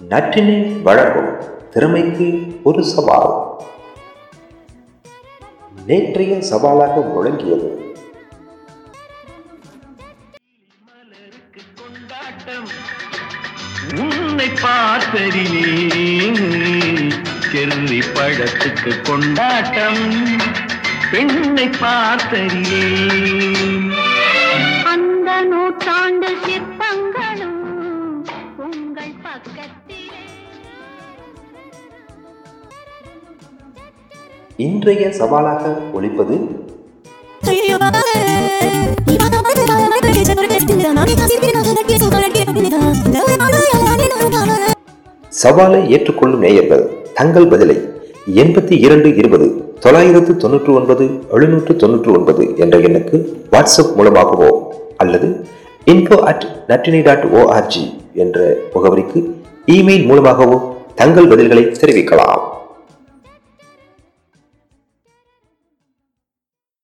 நற்றினை வழங்கும் திறமைக்கு ஒரு சவால். நேற்றைய சவாலாக முழங்கியது. உன்னை பார்த்ததிலே செர்ரி பழத்துக்கு கொண்டாட்டம். பெண்ணை பார்த்ததிலே அந்த நூற்றாண்டு சிற்பங்களும் உங்கள் பக்கத்திலே இன்றைய சவாலாக ஒழிப்பது? சவாலை ஏற்றுக்கொள்ளும் நேயர்கள் தங்கள் பதிலை எண்பத்தி இரண்டு இருபது தொள்ளாயிரத்து தொன்னூற்று ஒன்பது எழுநூற்று தொன்னூற்று ஒன்பது என்ற எண்ணுக்கு வாட்ஸ்அப் மூலமாகவோ அல்லது இன்ஃபோ அட் நட்டினி டாட் ஓஆர்ஜி என்ற முகவரிக்கு இமெயில் மூலமாகவோ தங்கள் பதில்களை தெரிவிக்கலாம்.